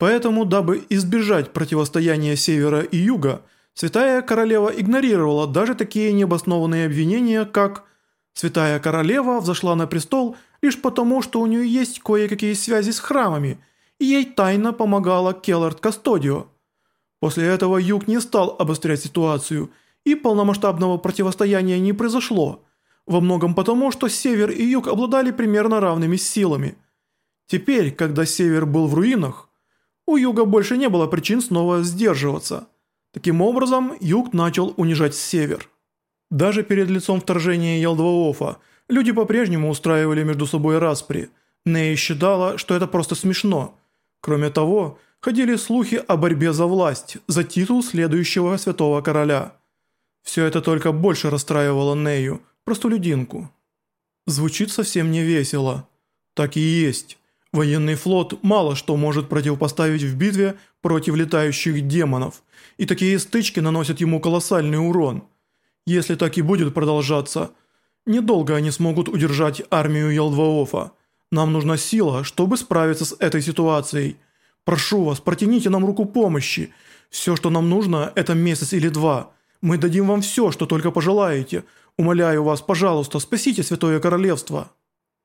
Поэтому, дабы избежать противостояния севера и юга, Святая Королева игнорировала даже такие необоснованные обвинения, как «Святая Королева взошла на престол лишь потому, что у нее есть кое-какие связи с храмами, и ей тайно помогала Келлард Кастодио». После этого юг не стал обострять ситуацию, и полномасштабного противостояния не произошло, во многом потому, что север и юг обладали примерно равными силами. Теперь, когда север был в руинах, у юга больше не было причин снова сдерживаться. Таким образом, юг начал унижать север. Даже перед лицом вторжения Елдваофа люди по-прежнему устраивали между собой распри. Ней считала, что это просто смешно. Кроме того, ходили слухи о борьбе за власть, за титул следующего святого короля. Все это только больше расстраивало Нею, простолюдинку. Звучит совсем не весело. Так и есть. Военный флот мало что может противопоставить в битве против летающих демонов, и такие стычки наносят ему колоссальный урон. Если так и будет продолжаться, недолго они смогут удержать армию Елдваофа. Нам нужна сила, чтобы справиться с этой ситуацией. Прошу вас, протяните нам руку помощи. Все, что нам нужно, это месяц или два. Мы дадим вам все, что только пожелаете. Умоляю вас, пожалуйста, спасите Святое Королевство».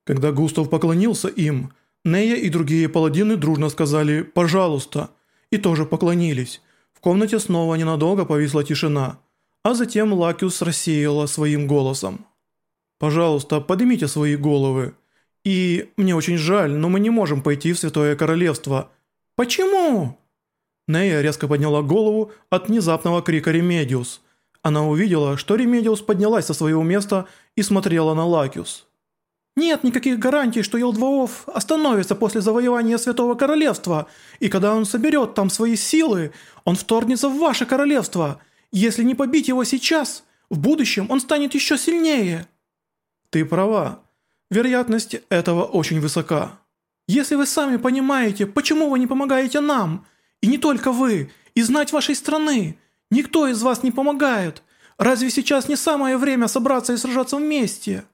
Когда Густав поклонился им, Нея и другие паладины дружно сказали «пожалуйста» и тоже поклонились. В комнате снова ненадолго повисла тишина, а затем Лакиус рассеяла своим голосом. «Пожалуйста, поднимите свои головы. И мне очень жаль, но мы не можем пойти в Святое Королевство». «Почему?» Нея резко подняла голову от внезапного крика Ремедиус. Она увидела, что Ремедиус поднялась со своего места и смотрела на Лакиус. Нет никаких гарантий, что Ялдваоф остановится после завоевания Святого Королевства, и когда он соберет там свои силы, он вторгнется в ваше королевство. Если не побить его сейчас, в будущем он станет еще сильнее». «Ты права. Вероятность этого очень высока. Если вы сами понимаете, почему вы не помогаете нам, и не только вы, и знать вашей страны, никто из вас не помогает. Разве сейчас не самое время собраться и сражаться вместе?»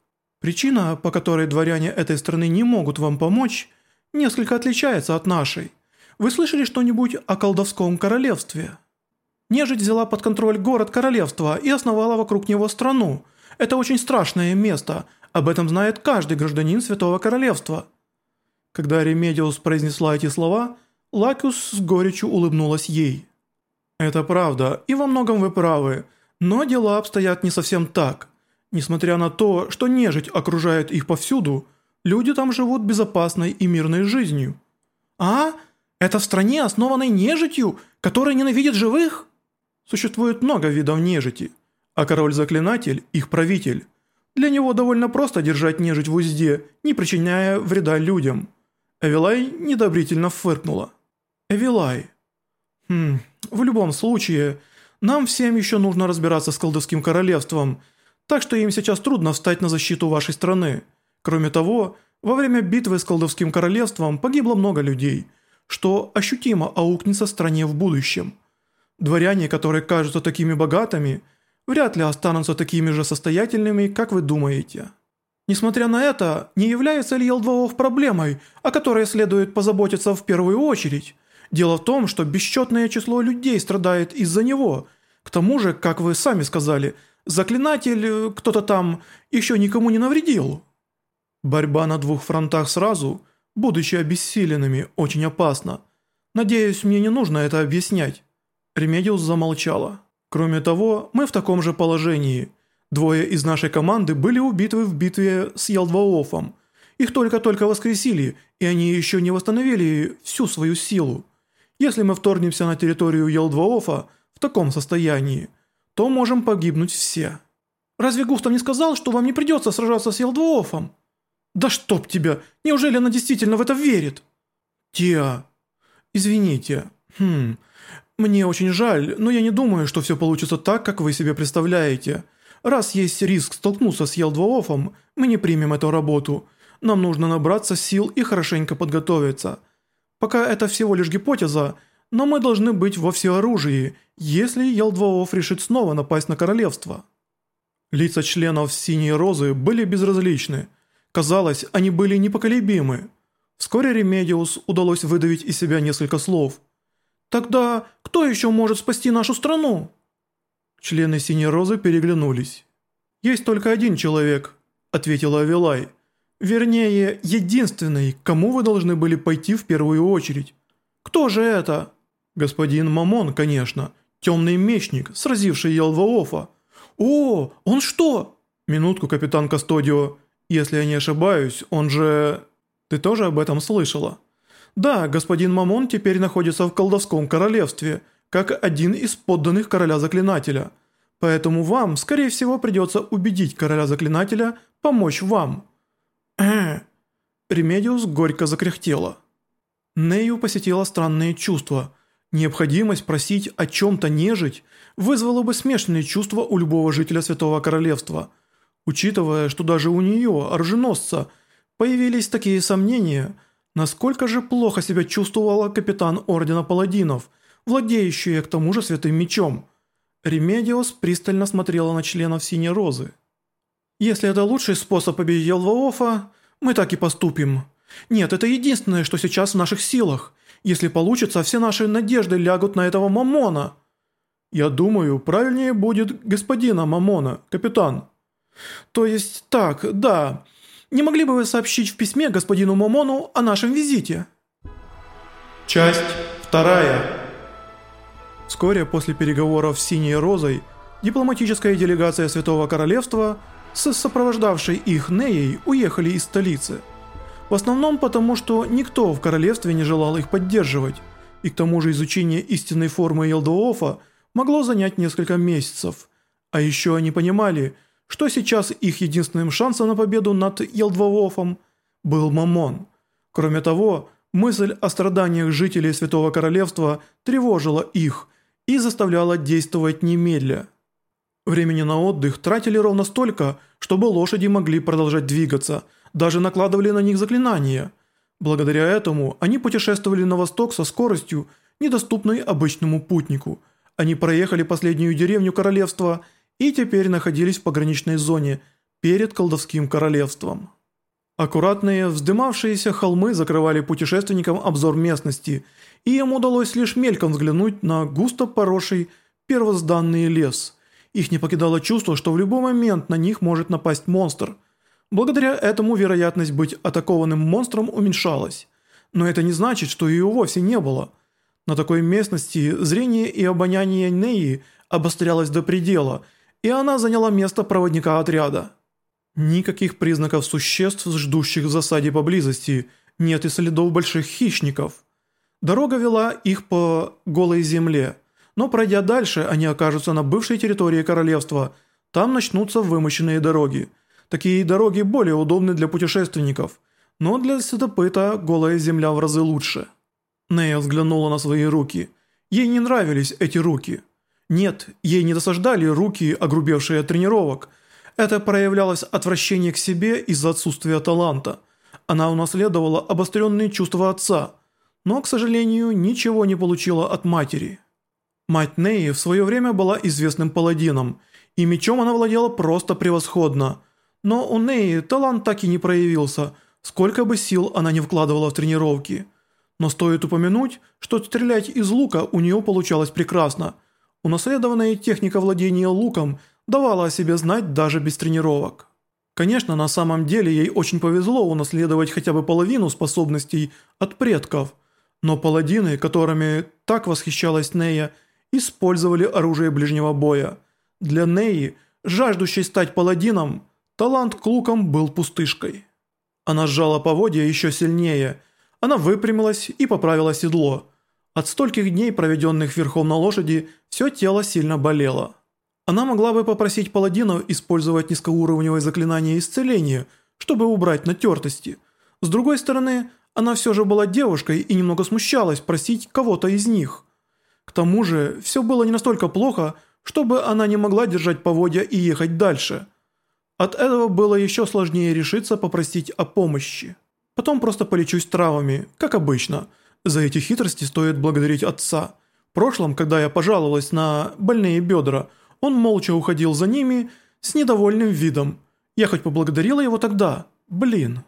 Причина, по которой дворяне этой страны не могут вам помочь, несколько отличается от нашей. Вы слышали что-нибудь о колдовском королевстве? Нежить взяла под контроль город королевства и основала вокруг него страну. Это очень страшное место. Об этом знает каждый гражданин Святого Королевства. Когда Ремедиус произнесла эти слова, Лакиус с горечью улыбнулась ей. «Это правда, и во многом вы правы, но дела обстоят не совсем так. Несмотря на то, что нежить окружает их повсюду, люди там живут безопасной и мирной жизнью. А? Это в стране, основанной нежитью, которая ненавидит живых? Существует много видов нежити, а король-заклинатель – их правитель. Для него довольно просто держать нежить в узде, не причиняя вреда людям. Эвилай недобрительно фыркнула. Эвилай. Хм, в любом случае, нам всем еще нужно разбираться с колдовским королевством – так что им сейчас трудно встать на защиту вашей страны. Кроме того, во время битвы с колдовским королевством погибло много людей, что ощутимо аукнется стране в будущем. Дворяне, которые кажутся такими богатыми, вряд ли останутся такими же состоятельными, как вы думаете. Несмотря на это, не является ли Елдваов проблемой, о которой следует позаботиться в первую очередь? Дело в том, что бесчетное число людей страдает из-за него. К тому же, как вы сами сказали – Заклинатель, э, кто-то там, еще никому не навредил. Борьба на двух фронтах сразу, будучи обессиленными, очень опасна. Надеюсь, мне не нужно это объяснять. Ремедиус замолчала. Кроме того, мы в таком же положении. Двое из нашей команды были убиты в битве с Ялдваофом. Их только-только воскресили, и они еще не восстановили всю свою силу. Если мы вторгнемся на территорию Ялдваофа в таком состоянии – то можем погибнуть все. Разве Густав не сказал, что вам не придется сражаться с Ялдваофом? Да чтоб тебя, неужели она действительно в это верит? Тиа, извините, хм, мне очень жаль, но я не думаю, что все получится так, как вы себе представляете. Раз есть риск столкнуться с Елдвоофом, мы не примем эту работу. Нам нужно набраться сил и хорошенько подготовиться. Пока это всего лишь гипотеза, но мы должны быть во всеоружии, если Елдваоф решит снова напасть на королевство. Лица членов Синей Розы были безразличны. Казалось, они были непоколебимы. Вскоре Ремедиус удалось выдавить из себя несколько слов. «Тогда кто еще может спасти нашу страну?» Члены Синей Розы переглянулись. «Есть только один человек», – ответила Ивилай. «Вернее, единственный, кому вы должны были пойти в первую очередь. Кто же это?» «Господин Момон, конечно. Темный мечник, сразивший Ялдаваофа». «О, он что?» «Минутку, капитан Кастодио. Если я не ошибаюсь, он же...» «Ты тоже об этом слышала?» «Да, господин Момон теперь находится в колдовском королевстве, как один из подданных короля-заклинателя. Поэтому вам, скорее всего, придется убедить короля-заклинателя помочь вам». Ремедиос горько закряхтела. Нею посетили странные чувства. Необходимость просить о чем-то нежить вызвала бы смешанные чувства у любого жителя Святого Королевства. Учитывая, что даже у нее, оруженосца, появились такие сомнения, насколько же плохо себя чувствовала капитан Ордена Паладинов, владеющая к тому же Святым Мечом. Ремедиос пристально смотрела на членов Синей Розы. «Если это лучший способ победить Ялдаваофа, мы так и поступим». Нет, это единственное, что сейчас в наших силах. Если получится, все наши надежды лягут на этого Мамона. Я думаю, правильнее будет господина Мамона, капитан. То есть так, да. Не могли бы вы сообщить в письме господину Мамону о нашем визите? Часть вторая. Вскоре после переговоров с Синей Розой дипломатическая делегация Святого Королевства с сопровождавшей их Неей уехали из столицы. В основном потому, что никто в королевстве не желал их поддерживать, и к тому же изучение истинной формы Елдоофа могло занять несколько месяцев. А еще они понимали, что сейчас их единственным шансом на победу над Елдвоофом был Мамон. Кроме того, мысль о страданиях жителей Святого Королевства тревожила их и заставляла действовать немедля. Времени на отдых тратили ровно столько, чтобы лошади могли продолжать двигаться – даже накладывали на них заклинания. Благодаря этому они путешествовали на восток со скоростью, недоступной обычному путнику. Они проехали последнюю деревню королевства и теперь находились в пограничной зоне перед колдовским королевством. Аккуратные, вздымавшиеся холмы закрывали путешественникам обзор местности, и им удалось лишь мельком взглянуть на густо поросший первозданный лес. Их не покидало чувство, что в любой момент на них может напасть монстр – Благодаря этому вероятность быть атакованным монстром уменьшалась. Но это не значит, что ее вовсе не было. На такой местности зрение и обоняние Неи обострялось до предела, и она заняла место проводника отряда. Никаких признаков существ, ждущих в засаде поблизости, нет и следов больших хищников. Дорога вела их по голой земле, но пройдя дальше, они окажутся на бывшей территории королевства, там начнутся вымощенные дороги – Такие дороги более удобны для путешественников, но для следопыта голая земля в разы лучше. Нея взглянула на свои руки. Ей не нравились эти руки. Нет, ей не досаждали руки, огрубевшие от тренировок. Это проявлялось отвращение к себе из-за отсутствия таланта. Она унаследовала обостренные чувства отца, но, к сожалению, ничего не получила от матери. Мать Неи в свое время была известным паладином, и мечом она владела просто превосходно – но у Неи талант так и не проявился, сколько бы сил она не вкладывала в тренировки. Но стоит упомянуть, что стрелять из лука у нее получалось прекрасно. Унаследованная техника владения луком давала о себе знать даже без тренировок. Конечно, на самом деле ей очень повезло унаследовать хотя бы половину способностей от предков, но паладины, которыми так восхищалась Нея, использовали оружие ближнего боя. Для Неи, жаждущей стать паладином, Талант к лукам был пустышкой. Она сжала поводья еще сильнее. Она выпрямилась и поправила седло. От стольких дней, проведенных верхом на лошади, все тело сильно болело. Она могла бы попросить паладинов использовать низкоуровневое заклинание исцеления, чтобы убрать натертости. С другой стороны, она все же была девушкой и немного смущалась просить кого-то из них. К тому же, все было не настолько плохо, чтобы она не могла держать поводья и ехать дальше – от этого было еще сложнее решиться попросить о помощи. Потом просто полечусь травами, как обычно. За эти хитрости стоит благодарить отца. В прошлом, когда я пожаловалась на больные бедра, он молча уходил за ними с недовольным видом. Я хоть поблагодарила его тогда. Блин.